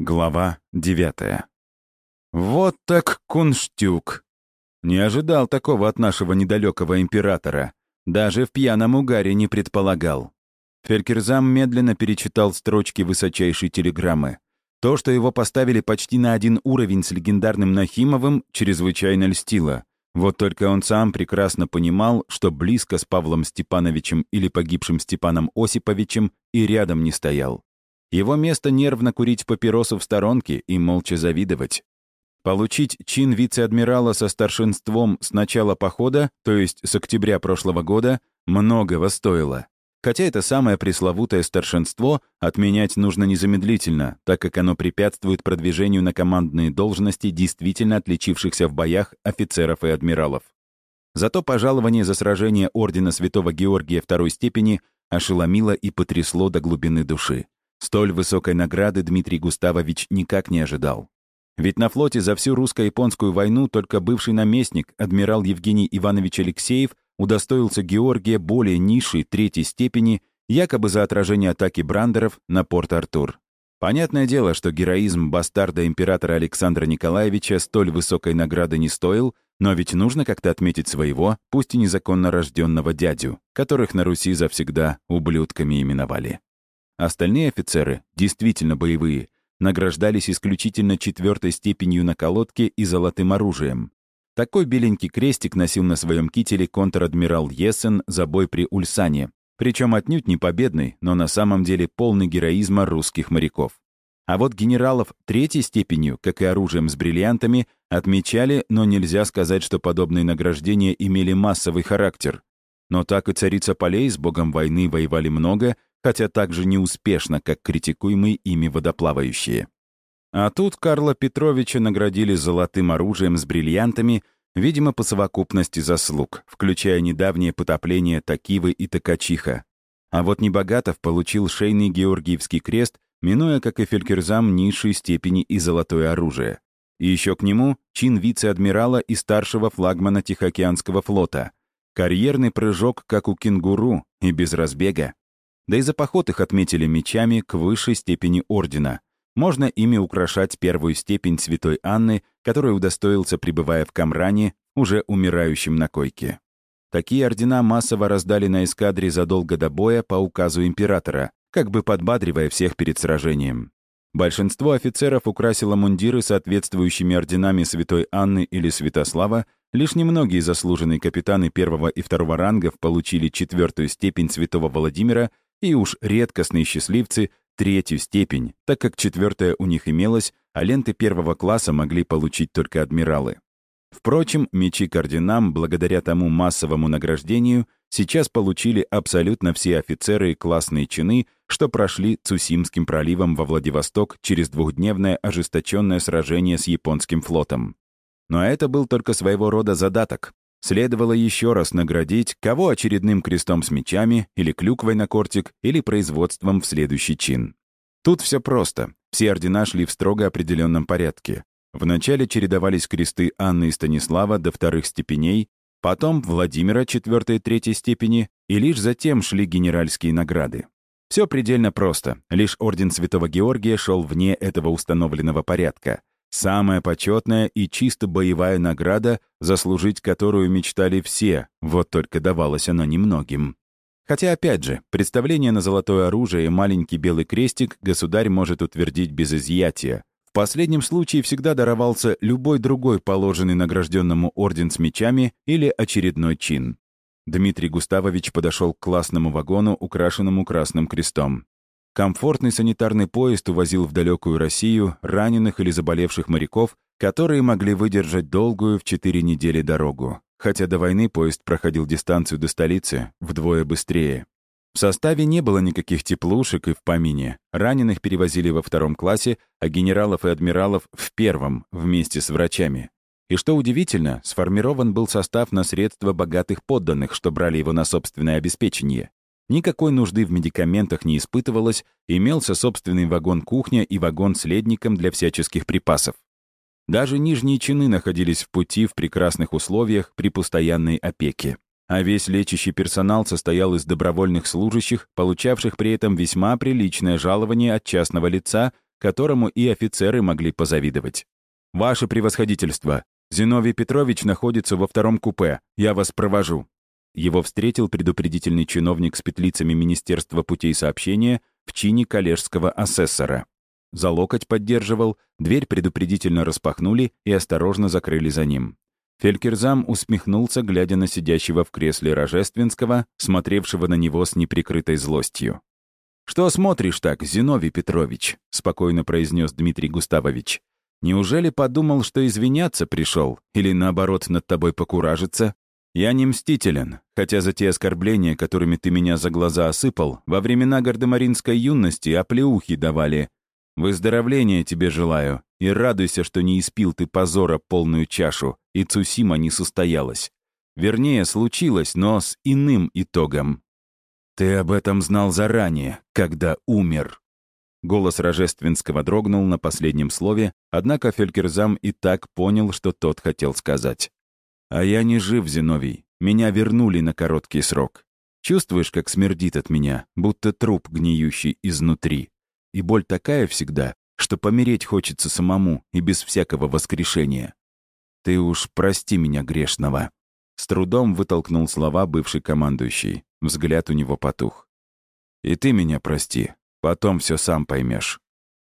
Глава девятая. Вот так кунштюк. Не ожидал такого от нашего недалекого императора. Даже в пьяном угаре не предполагал. Фелькерзам медленно перечитал строчки высочайшей телеграммы. То, что его поставили почти на один уровень с легендарным Нахимовым, чрезвычайно льстило. Вот только он сам прекрасно понимал, что близко с Павлом Степановичем или погибшим Степаном Осиповичем и рядом не стоял. Его место нервно курить папиросу в сторонке и молча завидовать. Получить чин вице-адмирала со старшинством с начала похода, то есть с октября прошлого года, многого стоило. Хотя это самое пресловутое старшинство отменять нужно незамедлительно, так как оно препятствует продвижению на командные должности действительно отличившихся в боях офицеров и адмиралов. Зато пожалование за сражение Ордена Святого Георгия второй степени ошеломило и потрясло до глубины души. Столь высокой награды Дмитрий Густавович никак не ожидал. Ведь на флоте за всю русско-японскую войну только бывший наместник, адмирал Евгений Иванович Алексеев, удостоился Георгия более низшей третьей степени, якобы за отражение атаки брандеров на Порт-Артур. Понятное дело, что героизм бастарда императора Александра Николаевича столь высокой награды не стоил, но ведь нужно как-то отметить своего, пусть и незаконно рожденного дядю, которых на Руси завсегда ублюдками именовали. Остальные офицеры, действительно боевые, награждались исключительно четвертой степенью на колодке и золотым оружием. Такой беленький крестик носил на своем кителе контр-адмирал Ессен за бой при Ульсане, причем отнюдь не победный, но на самом деле полный героизма русских моряков. А вот генералов третьей степенью, как и оружием с бриллиантами, отмечали, но нельзя сказать, что подобные награждения имели массовый характер. Но так и царица полей с богом войны воевали много, хотя так же неуспешно, как критикуемые ими водоплавающие. А тут Карла Петровича наградили золотым оружием с бриллиантами, видимо, по совокупности заслуг, включая недавнее потопление Такивы и Токачиха. А вот Небогатов получил шейный Георгиевский крест, минуя, как и Фелькерзам, низшей степени и золотое оружие. И еще к нему чин вице-адмирала и старшего флагмана Тихоокеанского флота. Карьерный прыжок, как у кенгуру, и без разбега. Да и за поход их отметили мечами к высшей степени ордена. Можно ими украшать первую степень святой Анны, которой удостоился, пребывая в Камране, уже умирающим на койке. Такие ордена массово раздали на эскадре задолго до боя по указу императора, как бы подбадривая всех перед сражением. Большинство офицеров украсило мундиры соответствующими орденами Святой Анны или Святослава, лишь немногие заслуженные капитаны первого и второго рангов получили четвертую степень Святого Владимира и уж редкостные счастливцы — третью степень, так как четвертая у них имелась, а ленты первого класса могли получить только адмиралы. Впрочем, мечи к орденам, благодаря тому массовому награждению, сейчас получили абсолютно все офицеры и классные чины, что прошли Цусимским проливом во Владивосток через двухдневное ожесточенное сражение с японским флотом. Но это был только своего рода задаток. Следовало еще раз наградить кого очередным крестом с мечами, или клюквой на кортик, или производством в следующий чин. Тут все просто. Все ордена шли в строго определенном порядке. Вначале чередовались кресты Анны и Станислава до вторых степеней, потом Владимира четвертой и третьей степени, и лишь затем шли генеральские награды. Все предельно просто. Лишь орден Святого Георгия шел вне этого установленного порядка. Самая почетная и чисто боевая награда, заслужить которую мечтали все, вот только давалось оно немногим. Хотя, опять же, представление на золотое оружие и маленький белый крестик государь может утвердить без изъятия. В последнем случае всегда даровался любой другой положенный награжденному орден с мечами или очередной чин. Дмитрий Густавович подошел к классному вагону, украшенному красным крестом. Комфортный санитарный поезд увозил в далекую Россию раненых или заболевших моряков, которые могли выдержать долгую в четыре недели дорогу. Хотя до войны поезд проходил дистанцию до столицы вдвое быстрее. В составе не было никаких теплушек и в помине. Раненых перевозили во втором классе, а генералов и адмиралов — в первом, вместе с врачами. И что удивительно, сформирован был состав на средства богатых подданных, что брали его на собственное обеспечение. Никакой нужды в медикаментах не испытывалось, имелся собственный вагон-кухня и вагон с ледником для всяческих припасов. Даже нижние чины находились в пути в прекрасных условиях при постоянной опеке. А весь лечащий персонал состоял из добровольных служащих, получавших при этом весьма приличное жалование от частного лица, которому и офицеры могли позавидовать. «Ваше превосходительство! Зиновий Петрович находится во втором купе. Я вас провожу». Его встретил предупредительный чиновник с петлицами Министерства путей сообщения в чине коллежского асессора. За локоть поддерживал, дверь предупредительно распахнули и осторожно закрыли за ним. Фелькерзам усмехнулся, глядя на сидящего в кресле Рожественского, смотревшего на него с неприкрытой злостью. «Что смотришь так, Зиновий Петрович?» — спокойно произнес Дмитрий Густавович. «Неужели подумал, что извиняться пришел? Или, наоборот, над тобой покуражиться? Я не мстителен, хотя за те оскорбления, которыми ты меня за глаза осыпал, во времена гардемаринской юности оплеухи давали. Выздоровления тебе желаю, и радуйся, что не испил ты позора полную чашу, и Цусима не состоялась. Вернее, случилось, но с иным итогом. Ты об этом знал заранее, когда умер. Голос Рожественского дрогнул на последнем слове, однако Фелькерзам и так понял, что тот хотел сказать. «А я не жив, Зиновий. Меня вернули на короткий срок. Чувствуешь, как смердит от меня, будто труп, гниющий изнутри. И боль такая всегда, что помереть хочется самому и без всякого воскрешения. Ты уж прости меня грешного». С трудом вытолкнул слова бывший командующий. Взгляд у него потух. «И ты меня прости. Потом все сам поймешь.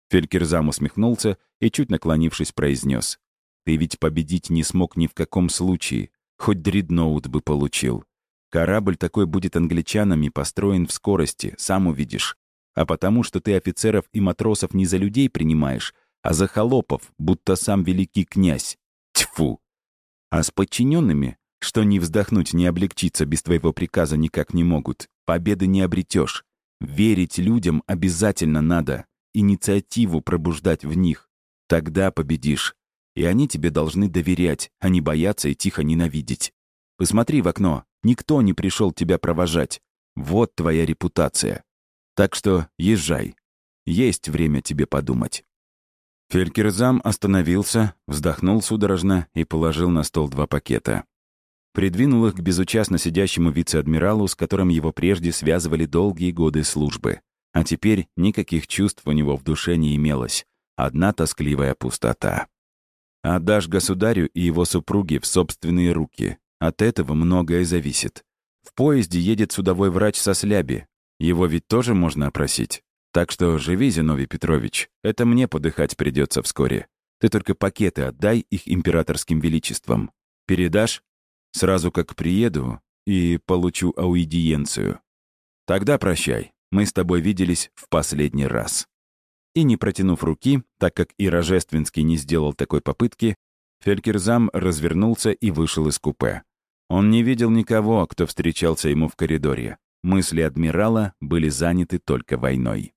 Фелькерзам усмехнулся и, чуть наклонившись, произнес. «Ты ведь победить не смог ни в каком случае. Хоть дредноут бы получил. Корабль такой будет англичанами построен в скорости, сам увидишь. А потому, что ты офицеров и матросов не за людей принимаешь, а за холопов, будто сам великий князь. Тьфу! А с подчиненными, что ни вздохнуть, ни облегчиться без твоего приказа никак не могут, победы не обретешь. Верить людям обязательно надо, инициативу пробуждать в них. Тогда победишь. И они тебе должны доверять, а не бояться и тихо ненавидеть. Посмотри в окно, никто не пришел тебя провожать. Вот твоя репутация. Так что езжай. Есть время тебе подумать». Фелькерзам остановился, вздохнул судорожно и положил на стол два пакета. Придвинул их к безучастно сидящему вице-адмиралу, с которым его прежде связывали долгие годы службы. А теперь никаких чувств у него в душе не имелось. Одна тоскливая пустота. Отдашь государю и его супруге в собственные руки. От этого многое зависит. В поезде едет судовой врач со сляби, его ведь тоже можно опросить. Так что живи, Зиновий Петрович. Это мне подыхать придется вскоре. Ты только пакеты отдай их императорским величеством. Передашь? Сразу как приеду и получу аудиенцию. Тогда прощай. Мы с тобой виделись в последний раз. И не протянув руки, так как и Рожественский не сделал такой попытки, Фелькерзам развернулся и вышел из купе. Он не видел никого, кто встречался ему в коридоре. Мысли адмирала были заняты только войной.